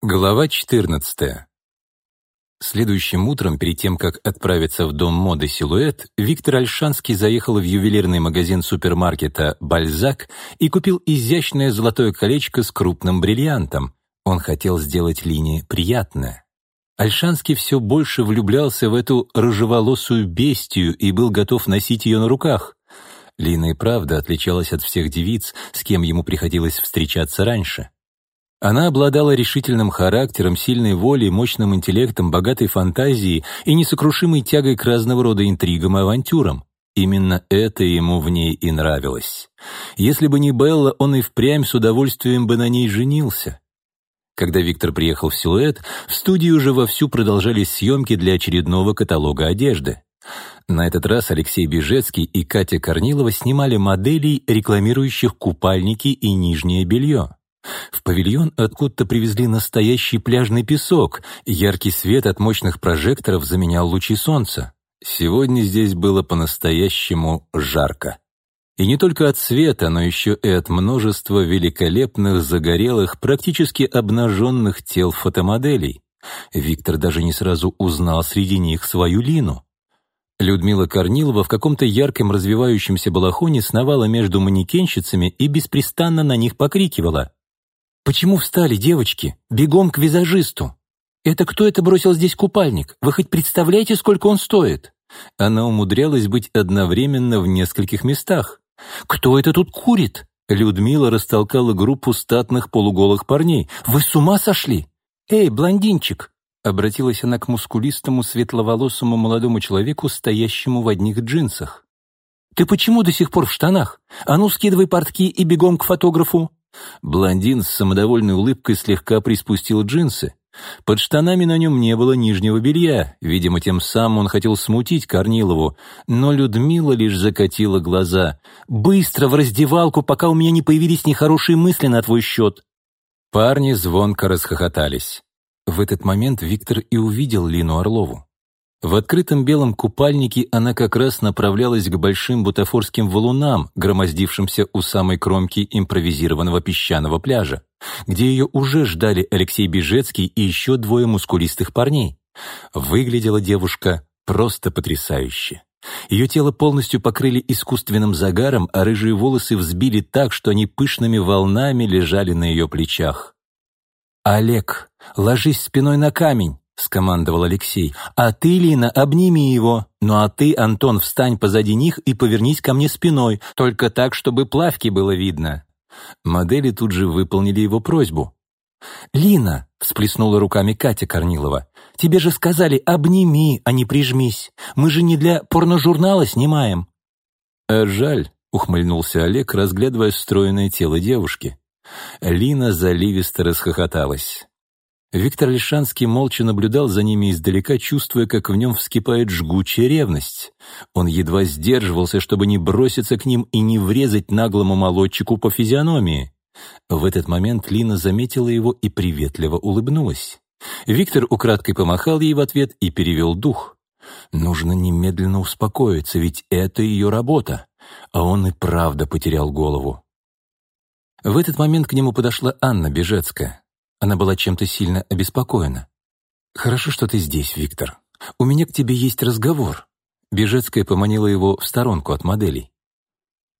Глава 14. Следующим утром, перед тем, как отправиться в дом моды «Силуэт», Виктор Альшанский заехал в ювелирный магазин супермаркета «Бальзак» и купил изящное золотое колечко с крупным бриллиантом. Он хотел сделать Лине приятное. Альшанский все больше влюблялся в эту рыжеволосую бестию и был готов носить ее на руках. Лина и правда отличалась от всех девиц, с кем ему приходилось встречаться раньше. Она обладала решительным характером, сильной волей, мощным интеллектом, богатой фантазией и несокрушимой тягой к разного рода интригам и авантюрам. Именно это ему в ней и нравилось. Если бы не Белла, он и впрямь с удовольствием бы на ней женился. Когда Виктор приехал в «Силуэт», в студии уже вовсю продолжались съемки для очередного каталога одежды. На этот раз Алексей Бежецкий и Катя Корнилова снимали моделей, рекламирующих купальники и нижнее белье. В павильон откуда-то привезли настоящий пляжный песок, яркий свет от мощных прожекторов заменял лучи солнца. Сегодня здесь было по-настоящему жарко. И не только от света, но еще и от множества великолепных, загорелых, практически обнаженных тел фотомоделей. Виктор даже не сразу узнал среди них свою Лину. Людмила Корнилова в каком-то ярком развивающемся балахоне сновала между манекенщицами и беспрестанно на них покрикивала. «Почему встали, девочки? Бегом к визажисту!» «Это кто это бросил здесь купальник? Вы хоть представляете, сколько он стоит?» Она умудрялась быть одновременно в нескольких местах. «Кто это тут курит?» Людмила растолкала группу статных полуголых парней. «Вы с ума сошли? Эй, блондинчик!» Обратилась она к мускулистому, светловолосому молодому человеку, стоящему в одних джинсах. «Ты почему до сих пор в штанах? А ну, скидывай портки и бегом к фотографу!» Блондин с самодовольной улыбкой слегка приспустил джинсы. Под штанами на нем не было нижнего белья, видимо, тем самым он хотел смутить Корнилову, но Людмила лишь закатила глаза. «Быстро в раздевалку, пока у меня не появились нехорошие мысли на твой счет!» Парни звонко расхохотались. В этот момент Виктор и увидел Лину Орлову. В открытом белом купальнике она как раз направлялась к большим бутафорским валунам, громоздившимся у самой кромки импровизированного песчаного пляжа, где ее уже ждали Алексей Бежецкий и еще двое мускулистых парней. Выглядела девушка просто потрясающе. Ее тело полностью покрыли искусственным загаром, а рыжие волосы взбили так, что они пышными волнами лежали на ее плечах. «Олег, ложись спиной на камень!» — скомандовал Алексей. «А ты, Лина, обними его. Ну а ты, Антон, встань позади них и повернись ко мне спиной, только так, чтобы плавки было видно». Модели тут же выполнили его просьбу. «Лина!» — всплеснула руками Катя Корнилова. «Тебе же сказали, обними, а не прижмись. Мы же не для порножурнала снимаем». «А жаль», — ухмыльнулся Олег, разглядывая стройное тело девушки. Лина заливисто расхохоталась. Виктор Лишанский молча наблюдал за ними издалека, чувствуя, как в нем вскипает жгучая ревность. Он едва сдерживался, чтобы не броситься к ним и не врезать наглому молодчику по физиономии. В этот момент Лина заметила его и приветливо улыбнулась. Виктор украдкой помахал ей в ответ и перевел дух. Нужно немедленно успокоиться, ведь это ее работа. А он и правда потерял голову. В этот момент к нему подошла Анна Бежецкая. Она была чем-то сильно обеспокоена. «Хорошо, что ты здесь, Виктор. У меня к тебе есть разговор». Бежецкая поманила его в сторонку от моделей.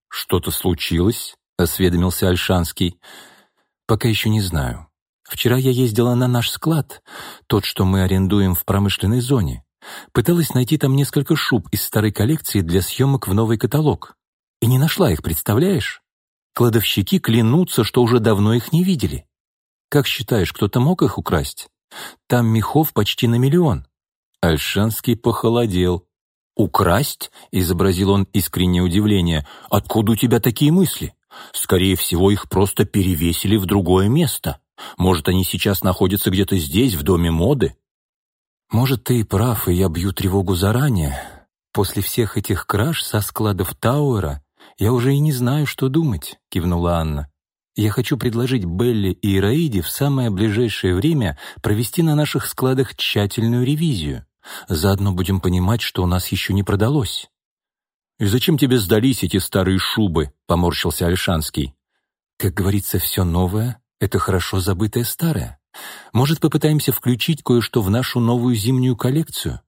«Что-то случилось?» — осведомился Альшанский. «Пока еще не знаю. Вчера я ездила на наш склад, тот, что мы арендуем в промышленной зоне. Пыталась найти там несколько шуб из старой коллекции для съемок в новый каталог. И не нашла их, представляешь? Кладовщики клянутся, что уже давно их не видели. Как считаешь, кто-то мог их украсть? Там мехов почти на миллион». Альшанский похолодел. «Украсть?» — изобразил он искреннее удивление. «Откуда у тебя такие мысли? Скорее всего, их просто перевесили в другое место. Может, они сейчас находятся где-то здесь, в доме моды?» «Может, ты и прав, и я бью тревогу заранее. После всех этих краж со складов Тауэра я уже и не знаю, что думать», — кивнула Анна. Я хочу предложить Белли и Ираиде в самое ближайшее время провести на наших складах тщательную ревизию. Заодно будем понимать, что у нас еще не продалось». «И зачем тебе сдались эти старые шубы?» — поморщился Альшанский. «Как говорится, все новое — это хорошо забытое старое. Может, попытаемся включить кое-что в нашу новую зимнюю коллекцию?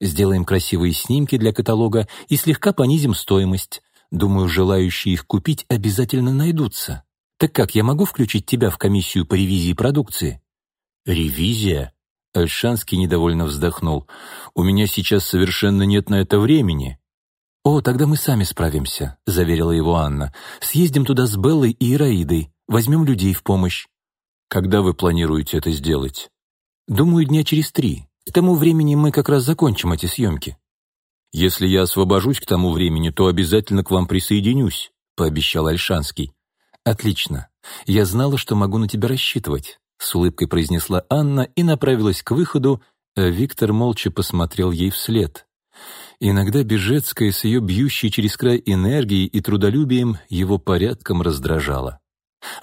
Сделаем красивые снимки для каталога и слегка понизим стоимость. Думаю, желающие их купить обязательно найдутся. Так как, я могу включить тебя в комиссию по ревизии продукции?» «Ревизия?» Альшанский недовольно вздохнул. «У меня сейчас совершенно нет на это времени». «О, тогда мы сами справимся», — заверила его Анна. «Съездим туда с Беллой и Ираидой, возьмем людей в помощь». «Когда вы планируете это сделать?» «Думаю, дня через три. К тому времени мы как раз закончим эти съемки». «Если я освобожусь к тому времени, то обязательно к вам присоединюсь», — пообещал Альшанский. «Отлично. Я знала, что могу на тебя рассчитывать», — с улыбкой произнесла Анна и направилась к выходу, а Виктор молча посмотрел ей вслед. Иногда Бежецкая с ее бьющей через край энергией и трудолюбием его порядком раздражала.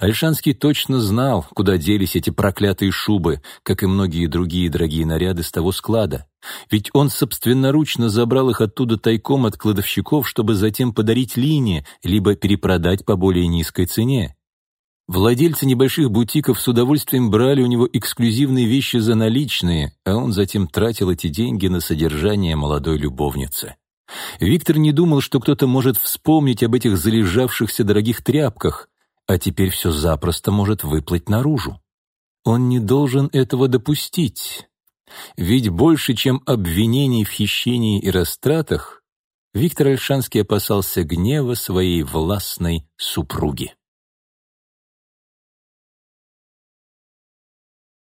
Альшанский точно знал, куда делись эти проклятые шубы, как и многие другие дорогие наряды с того склада. Ведь он собственноручно забрал их оттуда тайком от кладовщиков, чтобы затем подарить Лине, либо перепродать по более низкой цене. Владельцы небольших бутиков с удовольствием брали у него эксклюзивные вещи за наличные, а он затем тратил эти деньги на содержание молодой любовницы. Виктор не думал, что кто-то может вспомнить об этих залежавшихся дорогих тряпках, а теперь все запросто может выплыть наружу. Он не должен этого допустить. Ведь больше, чем обвинений в хищении и растратах, Виктор Альшанский опасался гнева своей властной супруги.